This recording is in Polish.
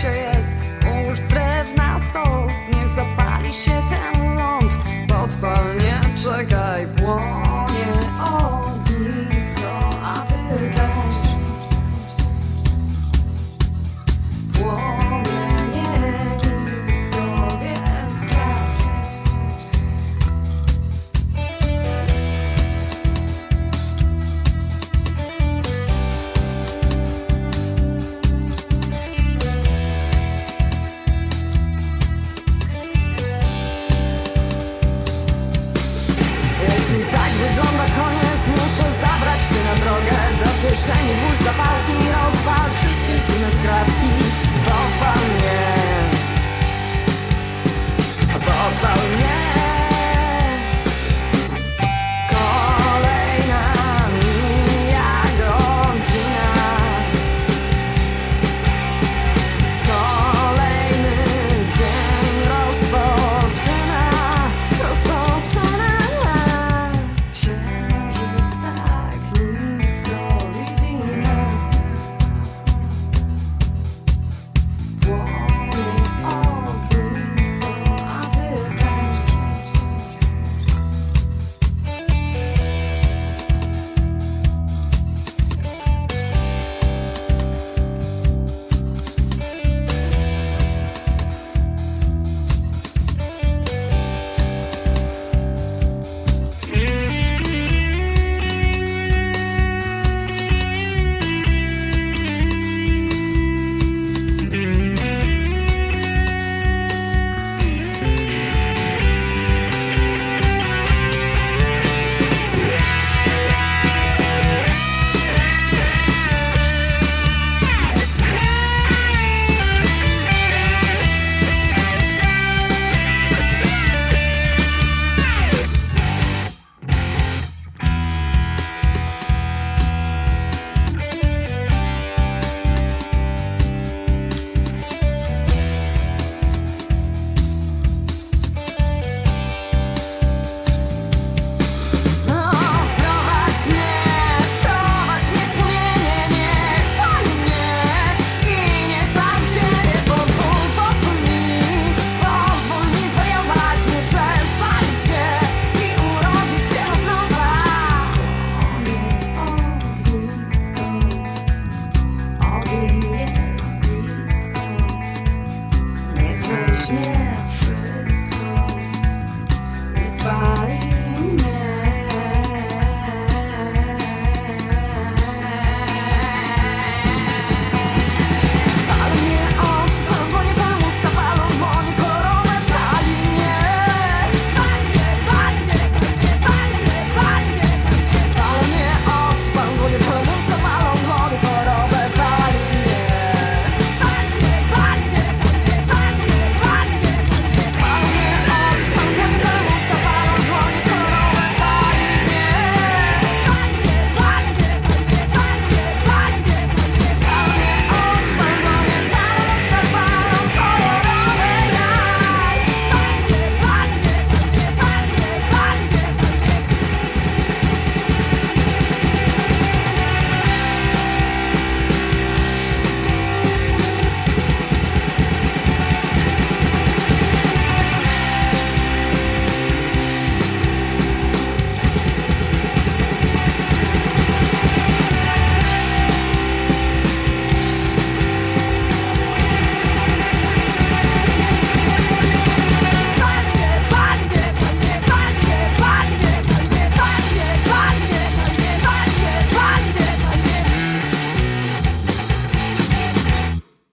sure Jeśli tak wygląda koniec, muszę zabrać się na drogę Do kieszeni. Włóż zapałki i 许